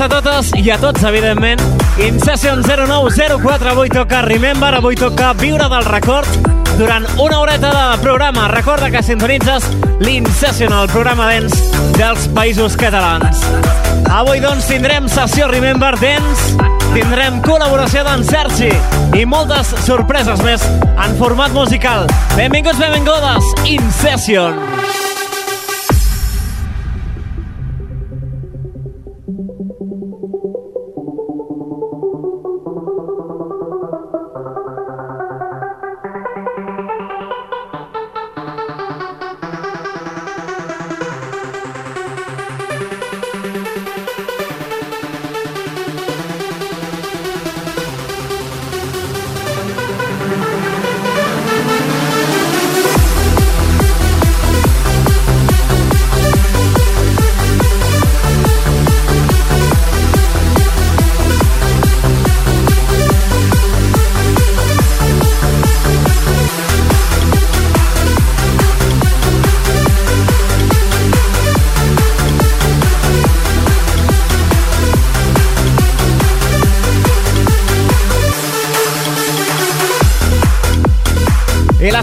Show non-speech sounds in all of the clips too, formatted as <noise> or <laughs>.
A totes i a tots, evidentment. In Session 0904, avui toca Remember, avui toca Viure del Record durant una horeta de programa. Recorda que sintonitzes l'Incession, el programa dens dels països catalans. Avui, doncs, tindrem sessió Remember Dance, tindrem col·laboració d'en Sergi i moltes sorpreses més en format musical. Benvinguts, benvingudes, Incession. I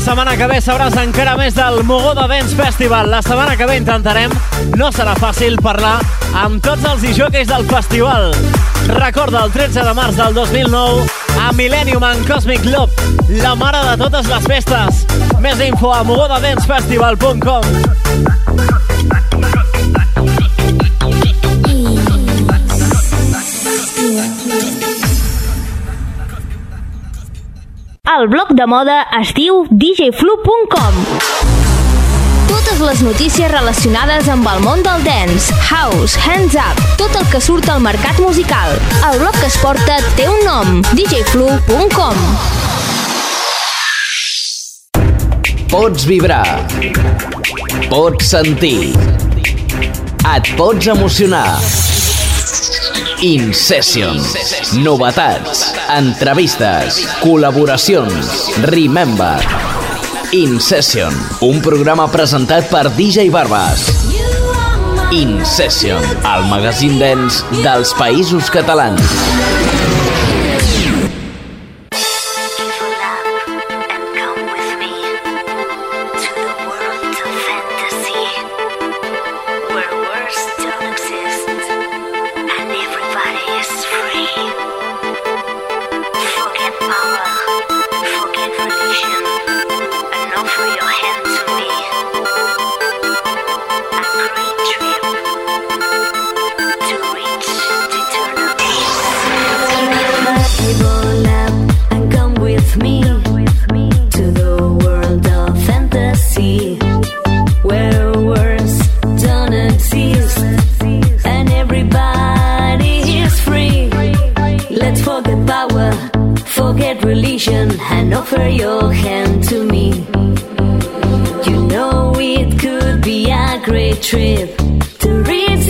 setmana que ve sabràs encara més del Mogoda Dance Festival. La setmana que ve intentarem, no serà fàcil, parlar amb tots els disjòqueis del festival. Recorda el 13 de març del 2009 a Millennium en Cosmic Loop, la mare de totes les festes. Més info a mogodadancefestival.com El blog de moda es diu djflu.com totes les notícies relacionades amb el món del dance, house, hands up, tot el que surt al mercat musical. El blog que es porta té un nom, djflu.com. Pots vibrar. Pots sentir. Et pots emocionar. In Session. Novetats, entrevistes, col·laboracions. Remember. In Session, un programa presentat per DJ Barbas. In Session, el magazín dens dels països catalans. And offer your hand to me. You know it could be a great trip to reach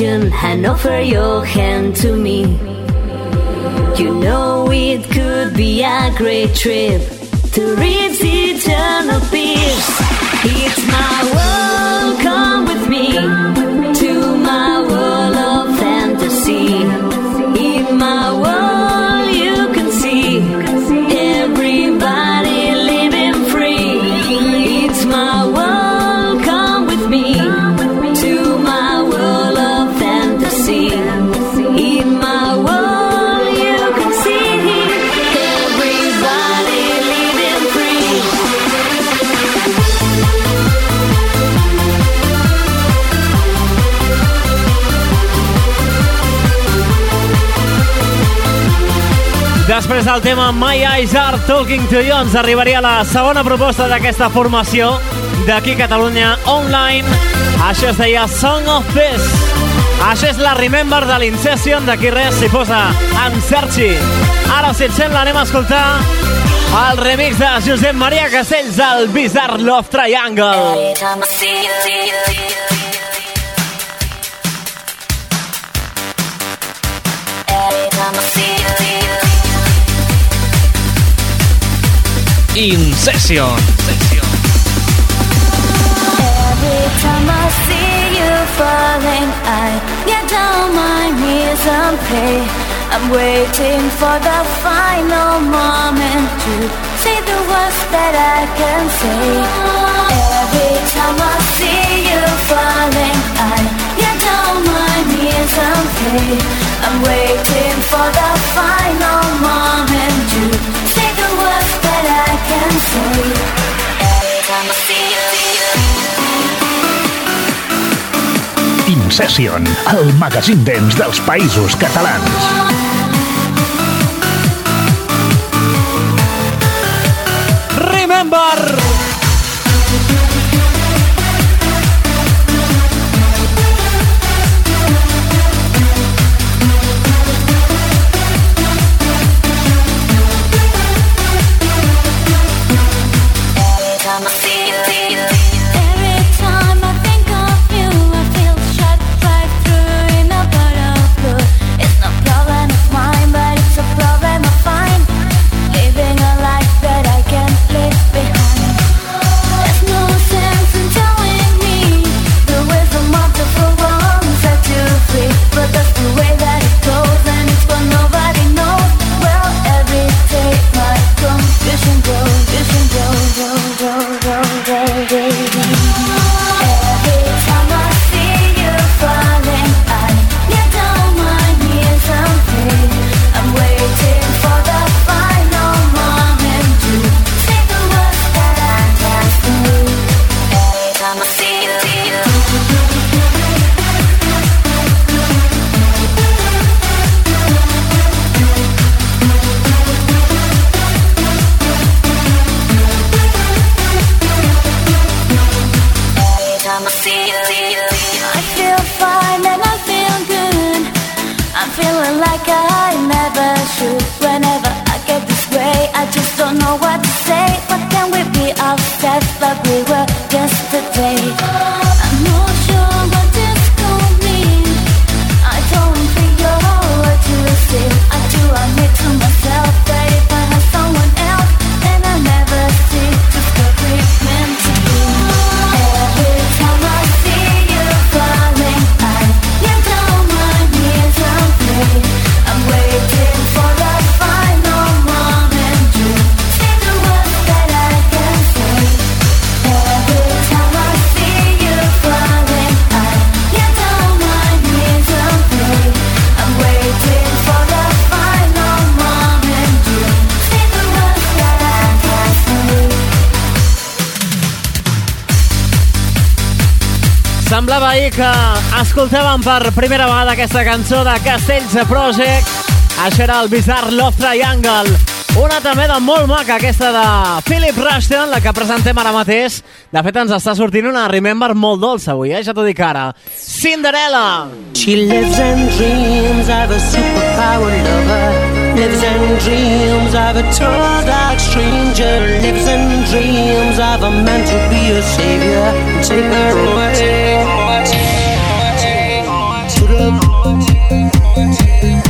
and offer your hand to me. You know it could be a great trip to reach eternal peace. It's my world, come with me. després del tema My Eyes Are Talking to You ens arribaria la segona proposta d'aquesta formació d'aquí Catalunya Online. Això es deia Song of Peace. Això és la Remember de l'Incession, d'aquí res s'hi posa en Sergi. Ara, si et sembla, anem a escoltar el remix de Josep Maria Castells al Bizarre Love Triangle. Every time I see you, see you, see you. In Session. Every time I see you falling, I get down my knees and pray. I'm waiting for the final moment to say the words that I can say. Every time I see you falling, I get down my knees and pray. I'm waiting for the final moment to Session, el magazín dents dels països catalans. Remember! que escoltàvem per primera vegada aquesta cançó de Castells de Project. Això era el Bizarre Love Triangle. Una també de molt maca, aquesta de Philip Rushton, la que presentem ara mateix. De fet, ens està sortint una Remember molt dolça avui, eh? ja t'ho dic ara. Cinderella! She lives in dreams of a superpower lover Lives in dreams of a tall dark stranger Lives in dreams of a man to be a savior Take her away 乱七乱七。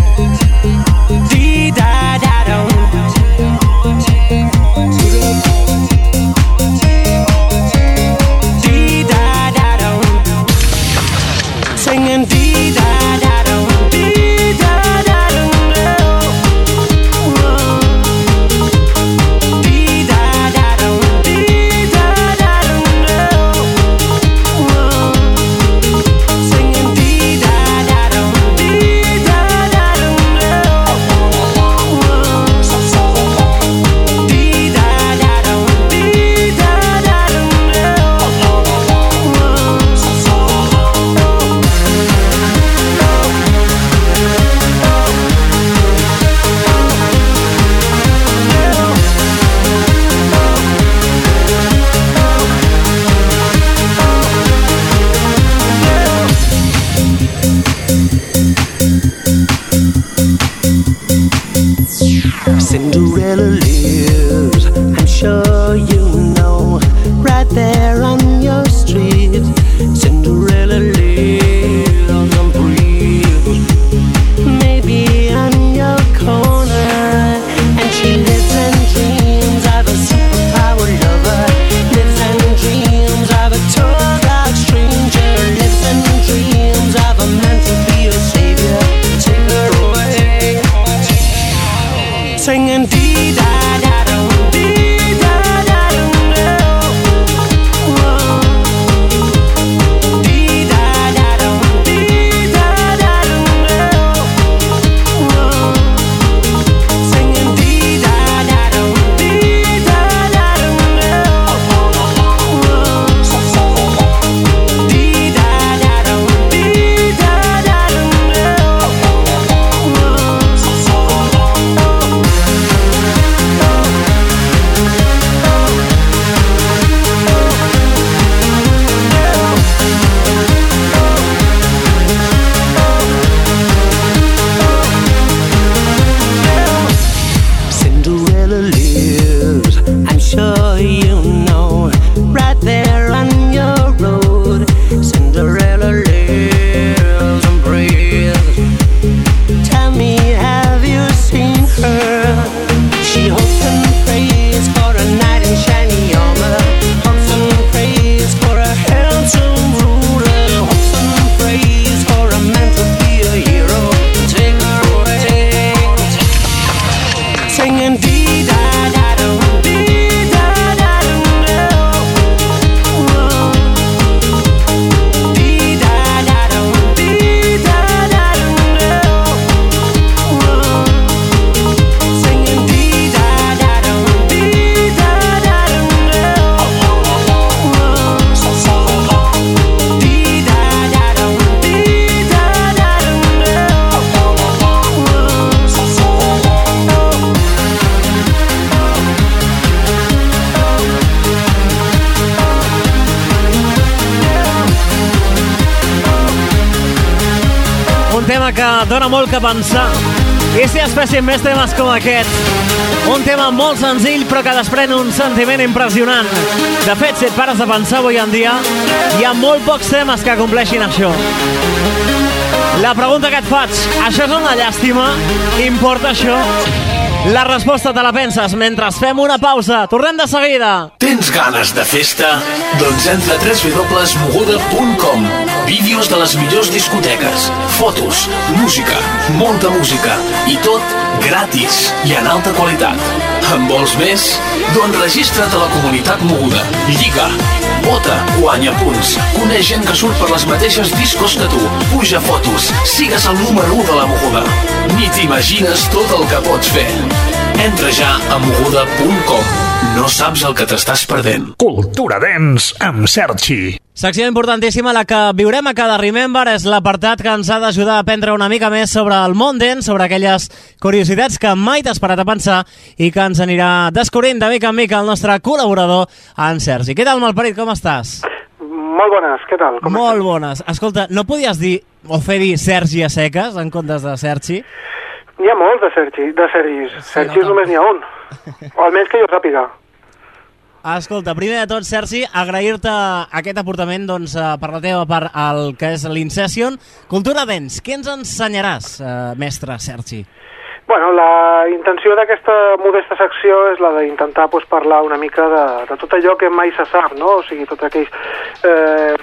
Dona molt que pensar. I si es fessin més temes com aquest? Un tema molt senzill però que desprèn un sentiment impressionant. De fet, si et pares a pensar avui en dia, hi ha molt pocs temes que compleixin això. La pregunta que et faig, això és una llàstima? Importa això? La resposta te la penses mentre fem una pausa. Tornem de seguida. Tens ganes de festa? Doncs entra a www.moguda.com Vídeos de les millors discoteques, fotos, música, molta música i tot gratis i en alta qualitat. En vols més? Doncs registra't a la comunitat moguda. Lliga, vota, guanya punts, coneix gent que surt per les mateixes discos que tu, puja fotos, sigues el número 1 de la moguda. Ni t'imagines tot el que pots fer. Entra ja a moguda.com. No saps el que t'estàs perdent. Cultura Dens amb Sergi. Secció importantíssima, la que viurem a cada Remember, és l'apartat que ens ha d'ajudar a aprendre una mica més sobre el món dents, sobre aquelles curiositats que mai t'has parat a pensar i que ens anirà descobrint de mica en mica el nostre col·laborador, en Sergi. Què tal, Malparit, com estàs? Molt bones, què tal? Com Molt bones. Escolta, no podies dir o fer dir Sergi a seques en comptes de Sergi? N'hi ha molts de Sergi, de Sergis. Sergis no, només n'hi ha un. <laughs> O almenys que jo sàpiga. Escolta, primer de tot, Sergi, agrair-te aquest aportament doncs, eh, per la teva part al que és l'Incession. Cultura Dents, què ens ensenyaràs, eh, mestre Sergi? Bueno, la intenció d'aquesta modesta secció és la d'intentar pues, parlar una mica de, de tot allò que mai se sap, no? O sigui, tots aquells, eh,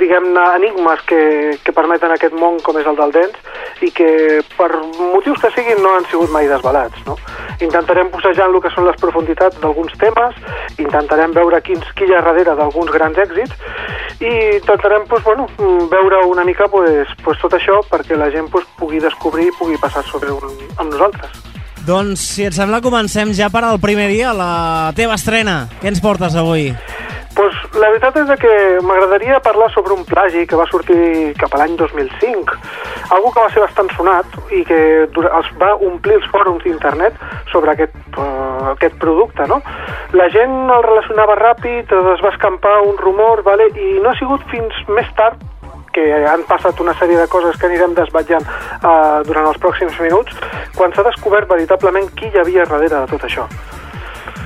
diguem-ne, enigmes que, que permeten aquest món com és el del dents i que per motius que siguin no han sigut mai desvelats, no? Intentarem possejar el que són les profunditats d'alguns temes, intentarem veure quins, qui hi ha darrere d'alguns grans èxits i intentarem pues, bueno, veure una mica pues, pues, tot això perquè la gent pues, pugui descobrir i pugui passar sobre un, amb nosaltres. Doncs, si et sembla, comencem ja per al primer dia, la teva estrena. Què ens portes avui? Pues, la veritat és que m'agradaria parlar sobre un plagi que va sortir cap a l'any 2005, algo que va ser bastant sonat i que els va omplir els fòrums d'internet sobre aquest, uh, aquest producte, no? La gent el relacionava ràpid, es va escampar un rumor, vale? i no ha sigut fins més tard que han passat una sèrie de coses que anirem desvetllant uh, durant els pròxims minuts, quan s'ha descobert veritablement qui hi havia darrere de tot això.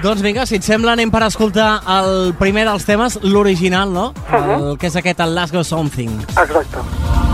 Doncs vinga, si et sembla, anem per escoltar el primer dels temes, l'original, no? El, que és aquest, el Last Go Something. Exacte. I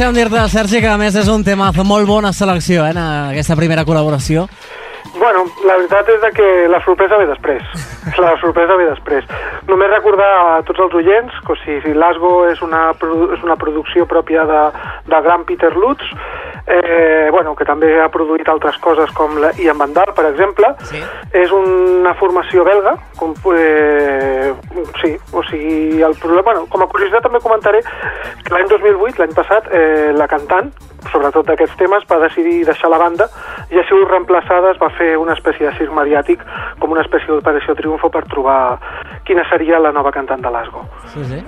Deixa'm dir-te, Sergi, que a més és un tema molt bona selecció, eh, en aquesta primera col·laboració. Bueno, la veritat és de que la sorpresa ve després. <laughs> La sorpresa ve després. Només recordar a tots els oients que si, Lasgo és una, és una producció pròpia de, del gran Peter Lutz, eh, bueno, que també ha produït altres coses com la Ian Vandal, per exemple, Sí. és una formació belga, com, eh, sí, o sigui, el problema, bueno, com a curiositat també comentaré que l'any 2008, l'any passat, eh, la cantant, sobretot d'aquests temes, va decidir deixar la banda i ha sigut reemplaçada, es va fer una espècie de circ mediàtic com una espècie d'operació triomfo per trobar quina seria la nova cantant de l'Asgo. Sí, sí.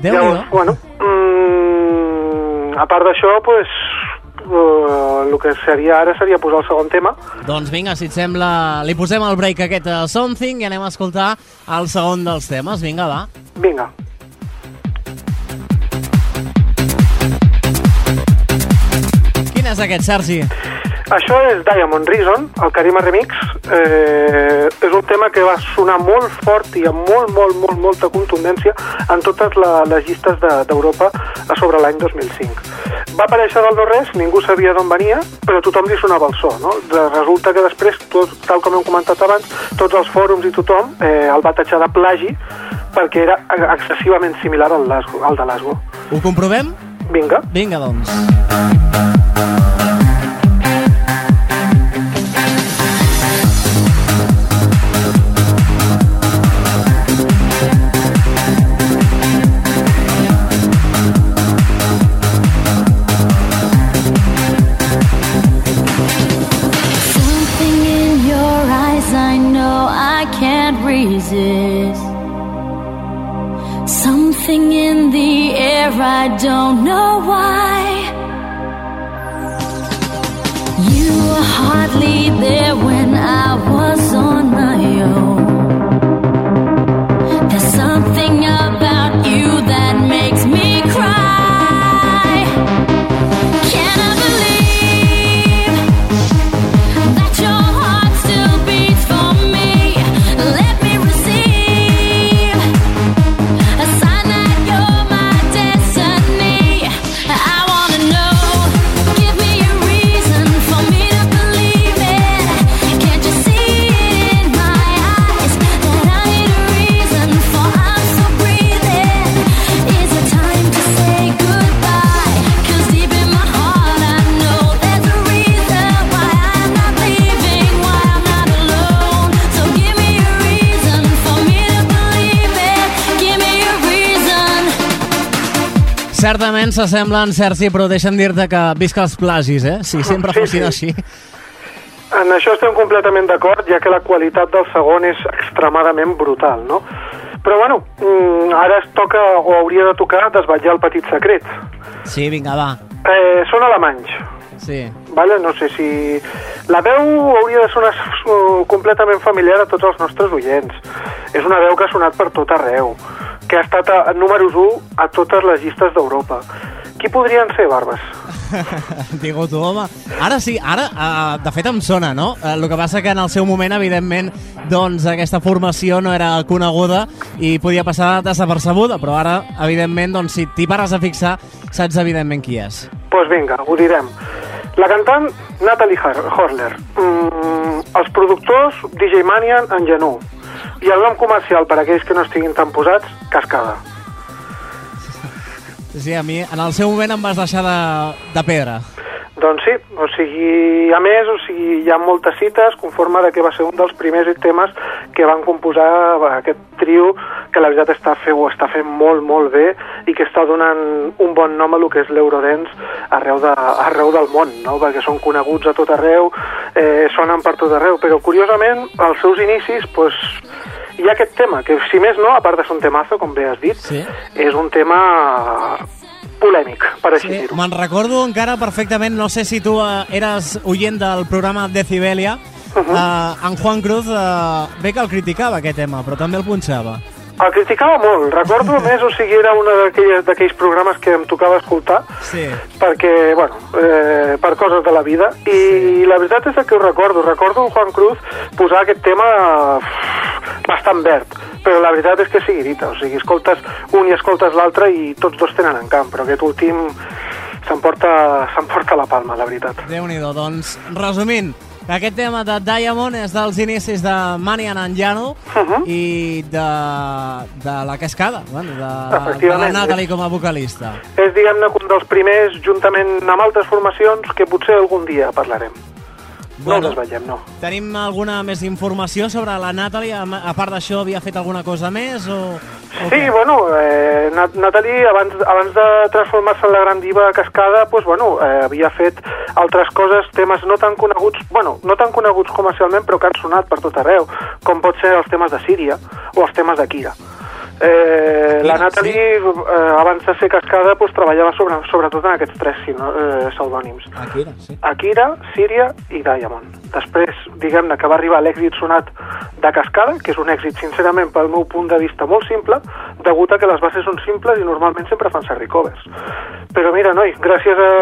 Déu-n'hi-do. bueno, mm, a part d'això, pues, uh, el que seria ara seria posar el segon tema, Doncs vinga, si et sembla, li posem el break aquest a Something i anem a escoltar el segon dels temes. Vinga, va. vinga. Quin és aquest, Sergi? Això és Diamond Reason, el Karima Remix. Eh, és un tema que va sonar molt fort i amb molt, molt, molt, molta contundència en totes la, les llistes de- d'Europa a sobre l'any 2005. Va aparèixer del no-res, ningú sabia d'on venia, però tothom li sonava el so. No? De- Resulta que després, tot, tal com hem comentat abans, tots els fòrums i tothom eh, el va tatxar de plagi perquè era excessivament similar al, Lasgo, al de l'Asgo. Ho comprovem? Vinga. Vinga, doncs. I I don't know why. You were hardly there when I was on my own. S'assemblen, Sergi, però deixa'm dir-te que visca els plagis, eh? Si sempre Sí, fossin sí. així. En això estem completament d'acord, ja que la qualitat del segon és extremadament brutal, no? Però bueno, mm, ara es toca, o hauria de tocar, desvetllar el petit secret. Sí, vinga, va. Eh, són alemanys, Sí. vale? no sé si... La veu hauria de sonar uh, completament familiar a tots els nostres oients. És una veu que ha sonat per tot arreu, que ha estat a, a números 1 a totes les llistes d'Europa. Qui podrien ser, Barbes? <laughs> Digo tu, home. Ara sí, ara, uh, de fet em sona, no? Uh, el que passa que en el seu moment, evidentment, doncs aquesta formació no era coneguda i podia passar desapercebuda, però ara, evidentment, doncs si t'hi pares a fixar, saps evidentment qui és. Doncs pues vinga, ho direm. La cantant Natalie Horler, mm, els productors DJ Manian en Genú i el nom comercial per aquells que no estiguin tan posats, Cascada. Sí, a mi en el seu moment em vas deixar de, de pedra. Doncs sí, o sigui, a més, o sigui, hi ha moltes cites conforme de que va ser un dels primers temes que van composar aquest trio que la veritat està, fe, ho està fent molt, molt bé i que està donant un bon nom a lo que és l'Eurodance arreu, de, arreu del món, no? perquè són coneguts a tot arreu, eh, sonen per tot arreu, però curiosament, als seus inicis, pues, hi ha aquest tema, que si més no, a part de ser un temazo, com bé has dit, Sí. és un tema polèmic, per així Sí, dir-ho. me'n recordo encara perfectament, no sé si tu eh, eres oient del programa Decibelia, uh -huh. en Juan Cruz eh, bé que el criticava aquest tema, però també el punxava. El criticava molt, recordo a més, o sigui, era un d'aquells programes que em tocava escoltar, Sí. perquè, bueno, eh, per coses de la vida, i la veritat és que ho recordo, recordo Juan Cruz posar aquest tema bastant verd, però la veritat és que sí, dita, o sigui, escoltes un i escoltes l'altre i tots dos tenen en camp, però aquest últim s'emporta la palma, la veritat. Déu-n'hi-do, doncs, resumint, aquest tema de Diamond és dels inicis de Manian Anjano uh -huh. i de, de la Cascada, bueno, de, de la. Natalie com a vocalista. És, diguem-ne, un dels primers, juntament amb altres formacions, que potser algun dia parlarem. No Bueno. ens veiem, no. Tenim alguna més informació sobre la Natalie? A part d'això, havia fet alguna cosa més? O, o Sí, què? bueno, eh, Nat Natalie, abans, abans de transformar-se en la gran diva cascada, pues, bueno, eh, havia fet altres coses, temes no tan coneguts, bueno, no tan coneguts comercialment, però que han sonat per tot arreu, com pot ser els temes de Síria o els temes de Kira. Eh, la Natalie, eh, abans de ser cascada, pues, treballava sobre, sobretot en aquests tres sino- eh, pseudònims. Era, sí. Akira, Síria i Diamond. Després, diguem-ne que va arribar l'èxit sonat de Cascada, que és un èxit, sincerament, pel meu punt de vista molt simple, degut a que les bases són simples i normalment sempre fan servir covers. Però mira, noi, gràcies a,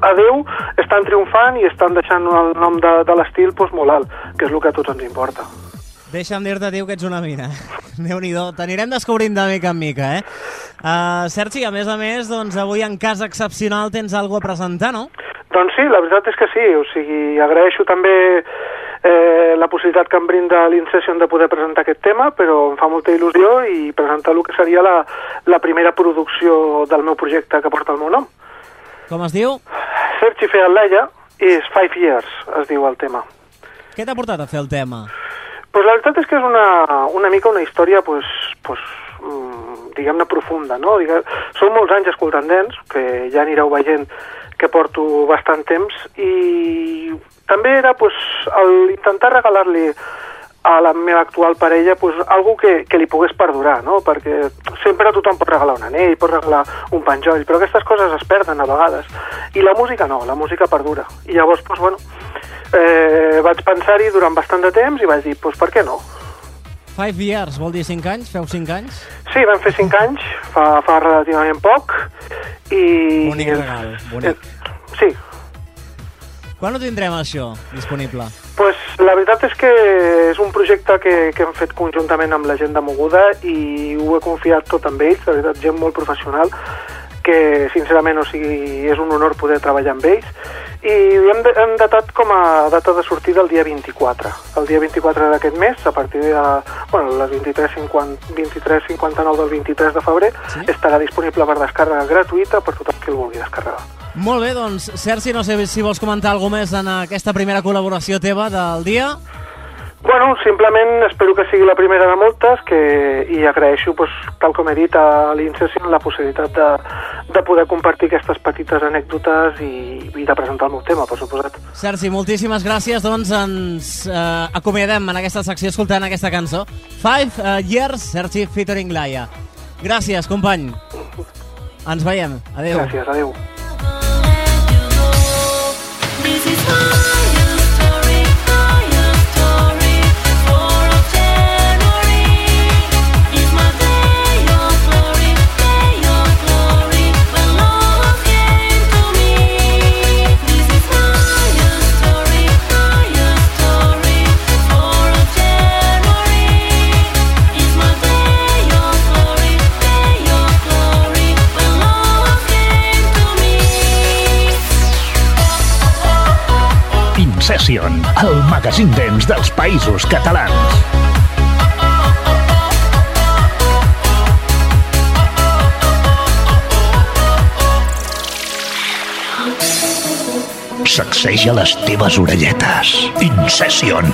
a Déu estan triomfant i estan deixant el nom de, de l'estil pues, molt alt, que és el que a tots ens importa. Deixa'm dir-te, tio, que ets una mina. <laughs> Déu-n'hi-do. T'anirem descobrint de mica en mica, eh? Uh, Sergi, a més a més, doncs avui en cas excepcional tens alguna a presentar, no? Doncs sí, la veritat és que sí, o sigui, agraeixo també eh, la possibilitat que em brinda l'Incession de poder presentar aquest tema, però em fa molta il·lusió i presentar el que seria la, la primera producció del meu projecte que porta el meu nom. Com es diu? Sergi Fealeia is Five Years, es diu el tema. Què t'ha portat a fer el tema? Pues la veritat és que és una, una mica una història, pues, pues, mm, diguem-ne, profunda, no? Digue... Són molts anys escoltant dents, que ja anireu veient que porto bastant temps, i també era pues, el intentar regalar-li a la meva actual parella pues, algo que, que li pogués perdurar, no? perquè sempre tothom pot regalar un anell, pot regalar un penjoll, però aquestes coses es perden a vegades. I la música no, la música perdura. I llavors, pues, bueno, eh, vaig pensar-hi durant bastant de temps i vaig dir, pues, per què no? Five years, vol dir 5 anys? Feu 5 anys? Sí, vam fer 5 anys, fa, fa relativament poc, i... Bonic regal, bonic. Sí, Quan ho tindrem, això, disponible? pues, la veritat és que és un projecte que, que hem fet conjuntament amb la gent de Moguda i ho he confiat tot amb ells, la veritat, gent molt professional, que sincerament, o sigui, és un honor poder treballar amb ells i hem, de, hem datat com a data de sortida el dia 24. El dia 24 d'aquest mes, a partir de bueno, les 23.59 23, 59 del 23 de febrer, Sí? estarà disponible per descàrrega gratuïta per tothom qui el vulgui descarregar. Molt bé, doncs, Sergi, no sé si vols comentar alguna més en aquesta primera col·laboració teva del dia. Bueno, simplement espero que sigui la primera de moltes que, i agraeixo, pues, tal com he dit, a l'Incession la possibilitat de, de poder compartir aquestes petites anècdotes i, i de presentar el meu tema, per suposat. Sergi, moltíssimes gràcies. Doncs ens eh, acomiadem en aquesta secció escoltant aquesta cançó. Five uh, Years, Sergi featuring Laia. Gràcies, company. Ens veiem. Adéu. Gràcies, adeu. This is Incession, el magazín dents dels països catalans. Sacseja les teves orelletes. Incession.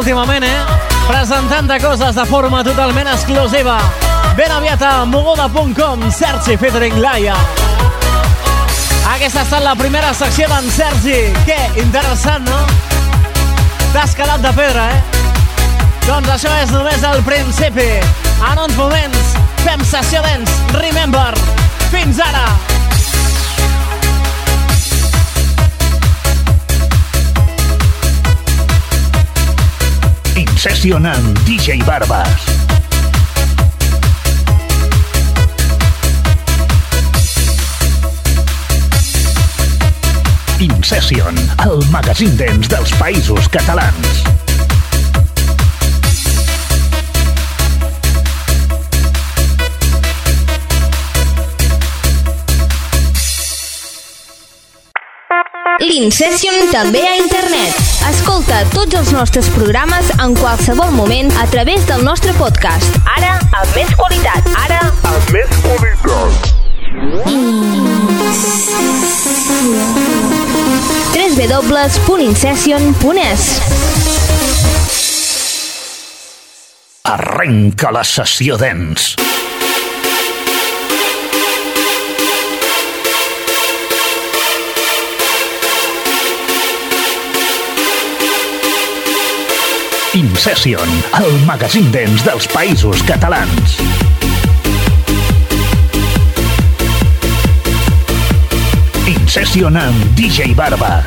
Últimament, eh? Presentant de coses de forma totalment exclusiva. Ben aviat a mogoda.com, Sergi featuring Laia. Aquesta ha estat la primera secció d'en Sergi. Què, interessant, no? T'has quedat de pedra, eh? Doncs això és només el principi. En uns moments fem sessió dents. Remember. Fins ara. Amb DJ Barbas. Incession, el magazín dents dels països catalans. L'Incession també a internet. Escolta tots els nostres programes en qualsevol moment a través del nostre podcast. Ara, amb més qualitat. Ara, Amb més qualitat. www.incession.es Arrenca la sessió dents. Session, el magazín dents dels països catalans. In Session amb DJ Barbas.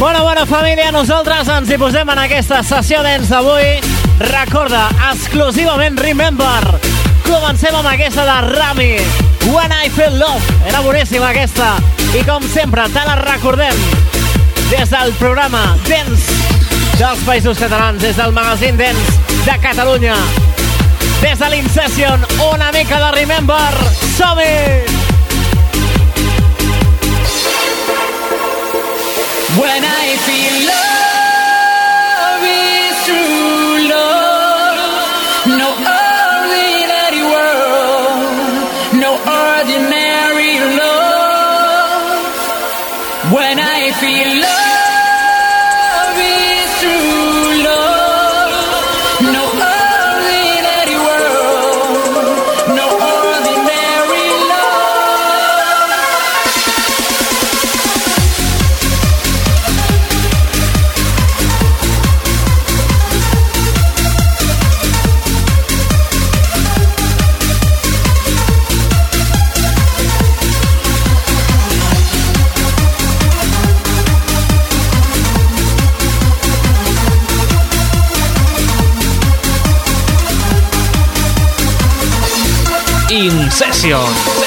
Bona, bona família, nosaltres ens hi posem en aquesta sessió dents d'avui. Recorda, exclusivament Remember. Comencem amb aquesta de Rami. When I Feel Love. Era boníssima aquesta. I com sempre, te la recordem des del programa Dents dels Països Catalans, des del magazín Dents de Catalunya. Des de l'Incession, una mica de Remember. Som-hi! When I feel love In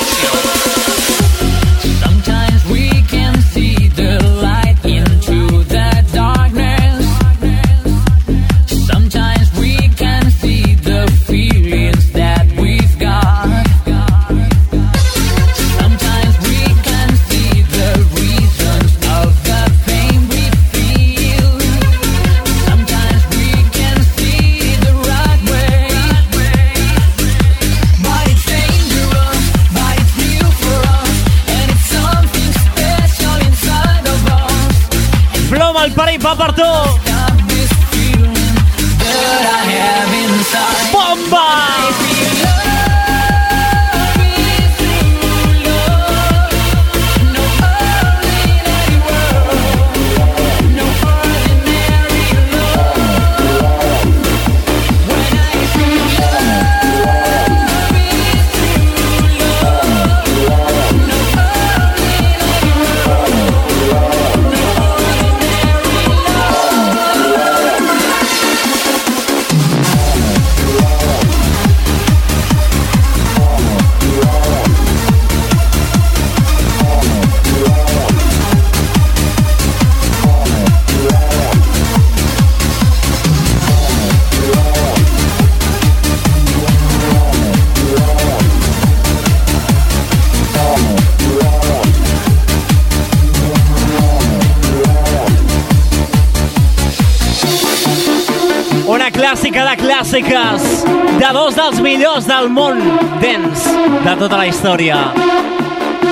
clàssiques de dos dels millors del món dents de tota la història.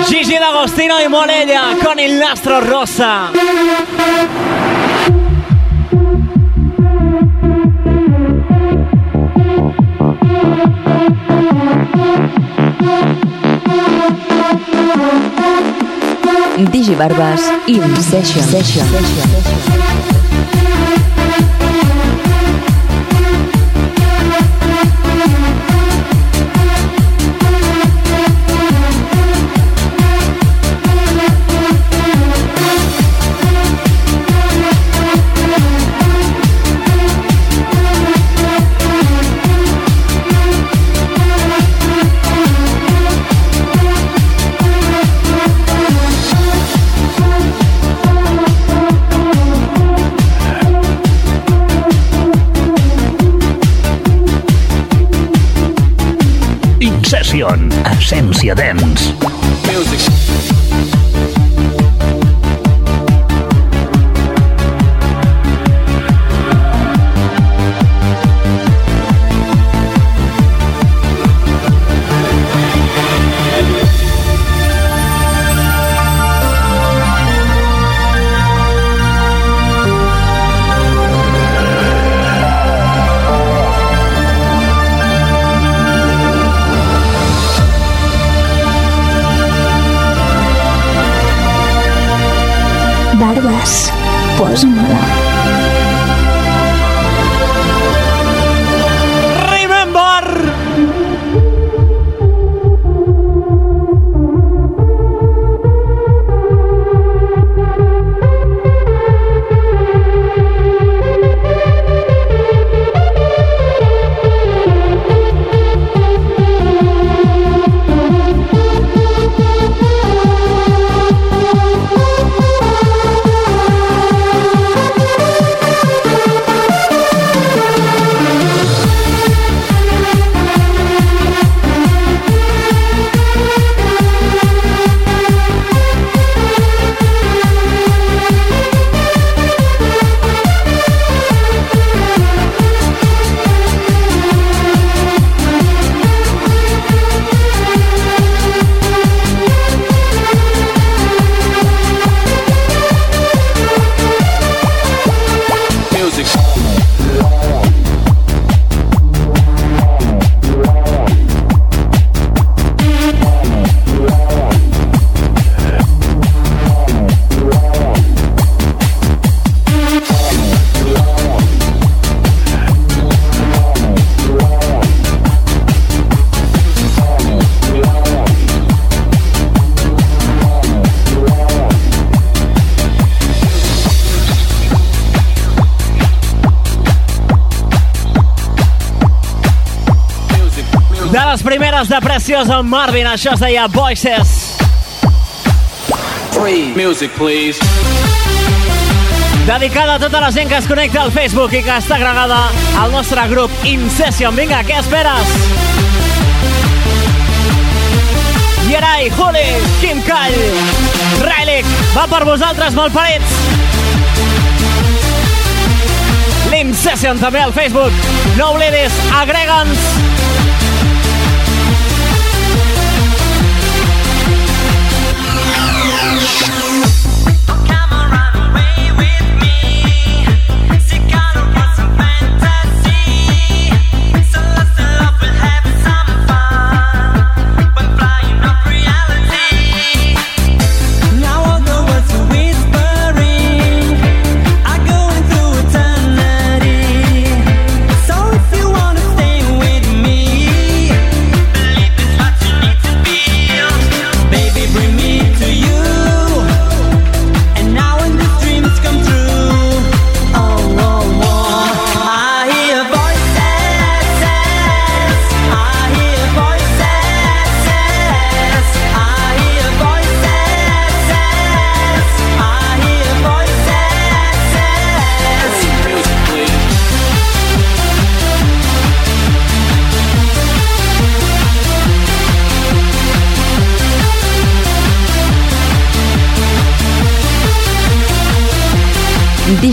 Gigi D'Agostino i Morella con il nastro rosa. Digibarbes in session. session. session. Essència Dents. Barbes, Hores de preciós al Marvin, això es deia Voices. Free. Music, please. Dedicada a tota la gent que es connecta al Facebook i que està agregada al nostre grup Incession. Vinga, què esperes? Yerai, Juli, Kim Call, Relic, va per vosaltres, malparits. L'Incession també al Facebook. No oblidis, agrega'ns.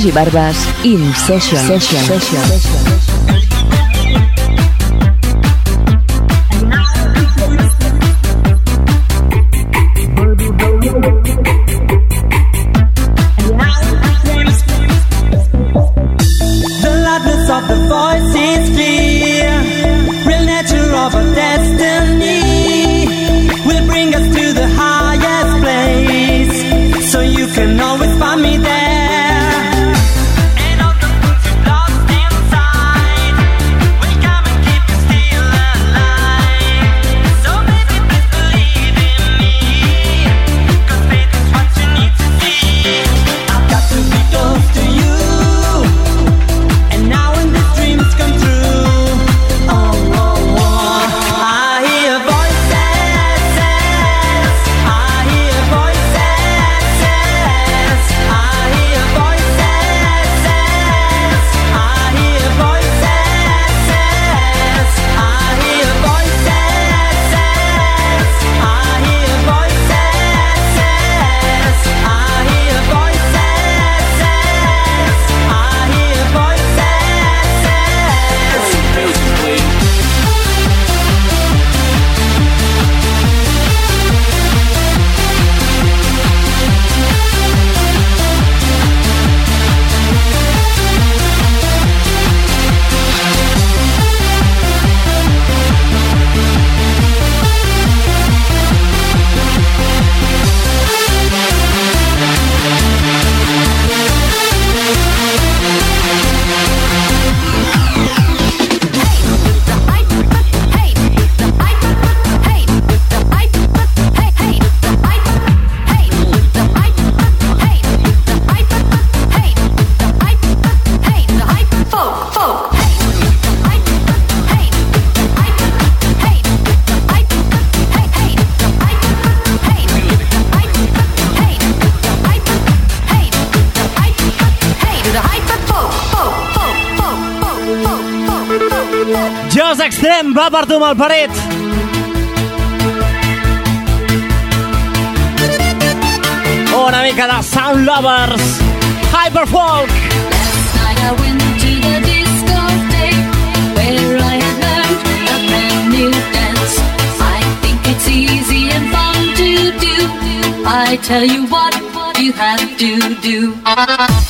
Gigi Barbas in Session. session. session. tu malparit! Una mica de Sound Lovers, Hyperfolk! I went to the discotheque Where I learned a new dance I think it's easy and fun to do I tell you what you have to do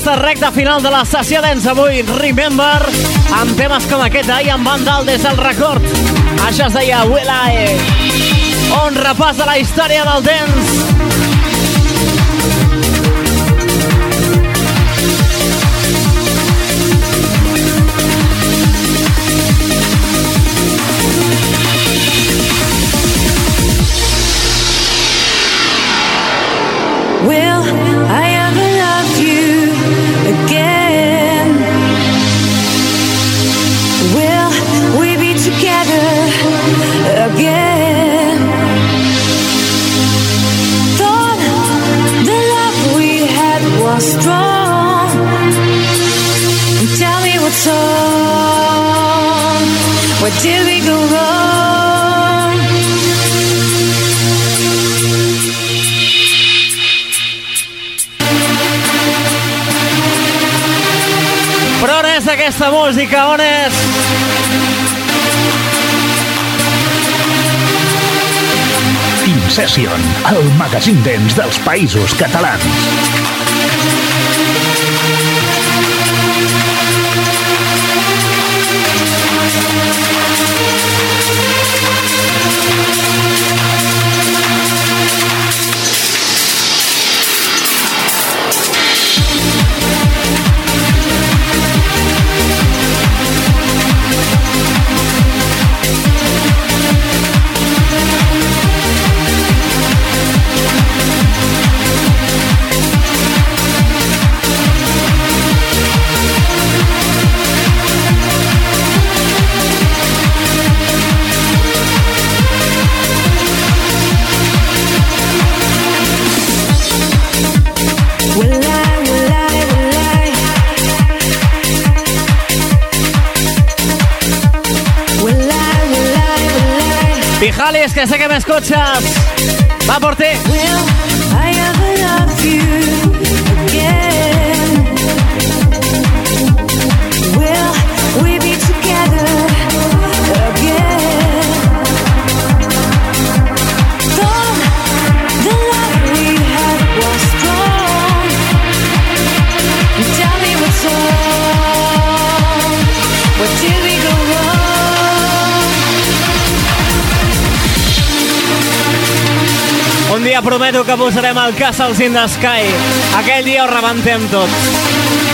aquesta recta final de la sessió d'ens avui, Remember, amb temes com aquest eh? ahir amb Vandal des del record. Això es deia Will I. Un repàs de la història del dance aquesta música, on és? Incession, el magazine dents dels països catalans. Morales, que sé que me escuchas. Va por ti. Prometo que posarem el Castles in the Sky. Aquell dia ho rebentem tot.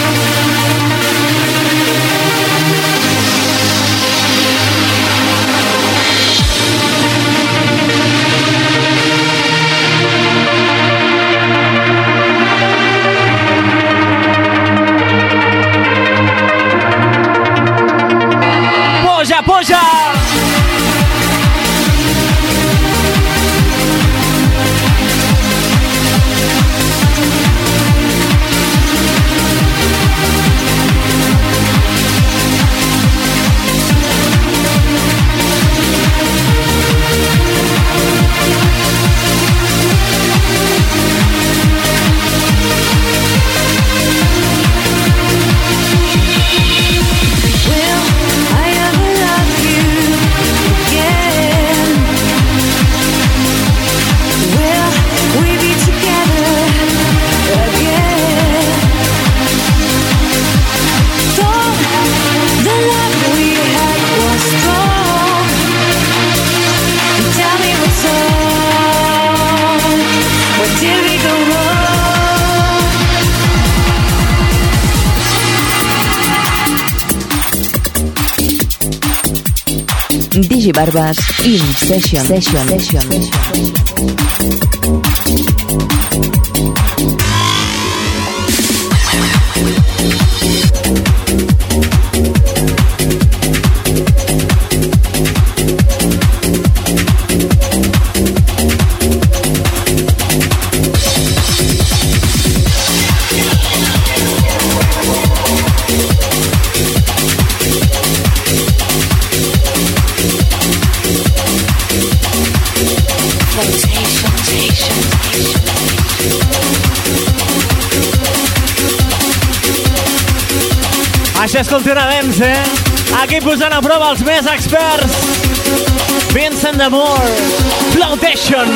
Digi Barbas In Session. Session. Session. Això Cultura Dance, eh? Aquí posant a prova els més experts. Vincent de Moore, Flotation.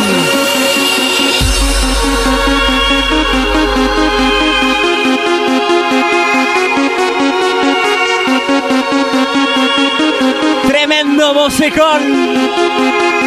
Tremendo musicón.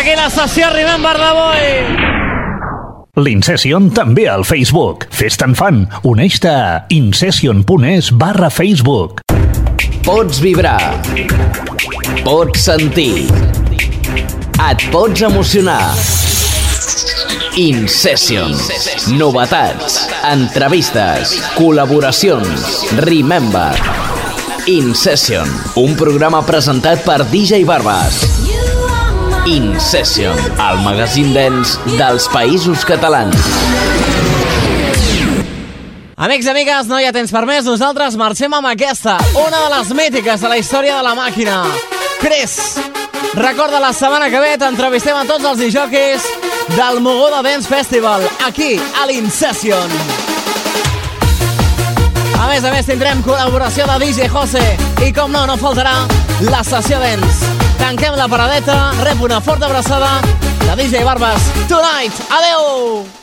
Aquí la sessió Remember d'avui. L'Incession també al Facebook. Fes-te'n fan. Uneix-te a incession.es barra Facebook. Pots vibrar. Pots sentir. Et pots emocionar. Incession. Novetats. Entrevistes. Col·laboracions. Remember. Incession. Un programa presentat per DJ Barbas. Incession. El magazín dens dels països catalans. Amics i amigues, no hi ha temps per més. Nosaltres marxem amb aquesta, una de les mítiques de la història de la màquina. Chris, recorda la setmana que ve t'entrevistem a tots els disjockeys del Mogoda Dance Festival, aquí, a l'Incession. A més a més, tindrem col·laboració de DJ Jose i, com no, no faltarà la sessió dance. Tanquem la paradeta, rep una forta abraçada de DJ Barbas. Tonight, adeu!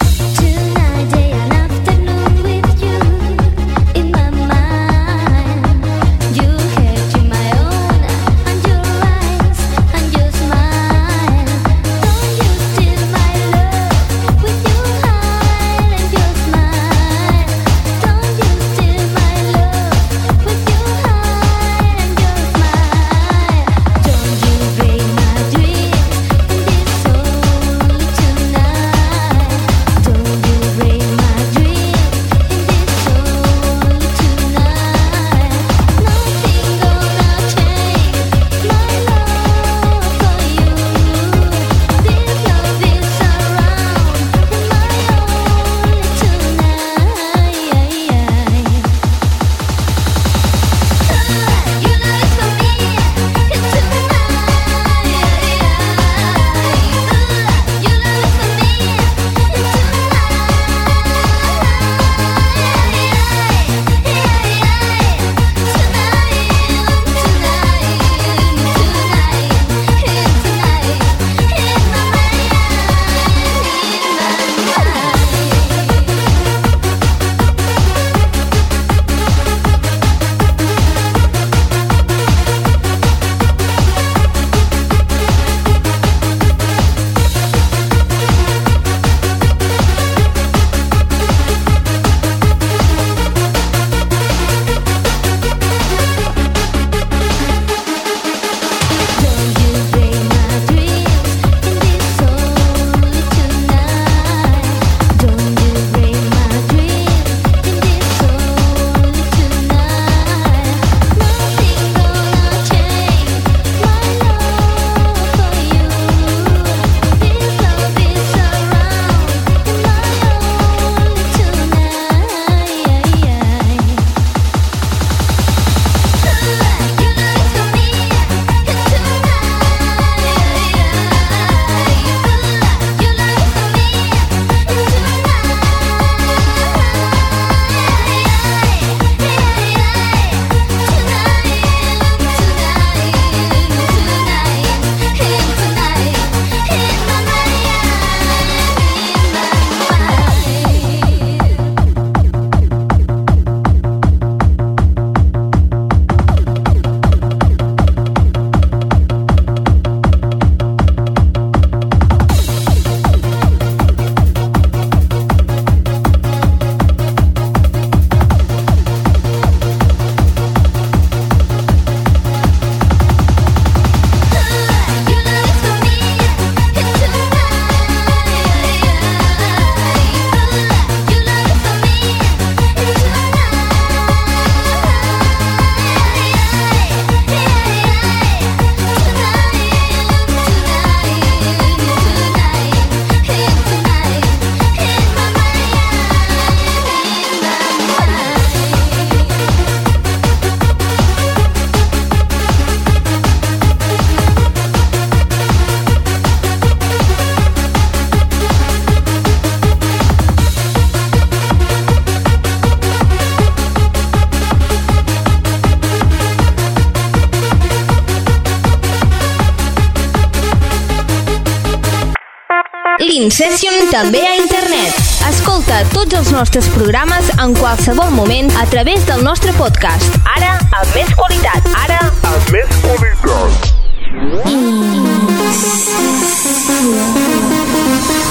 Session també a internet. Escolta tots els nostres programes en qualsevol moment a través del nostre podcast. Ara, amb més qualitat. Ara, amb més qualitat.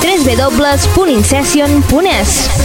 www.insession.es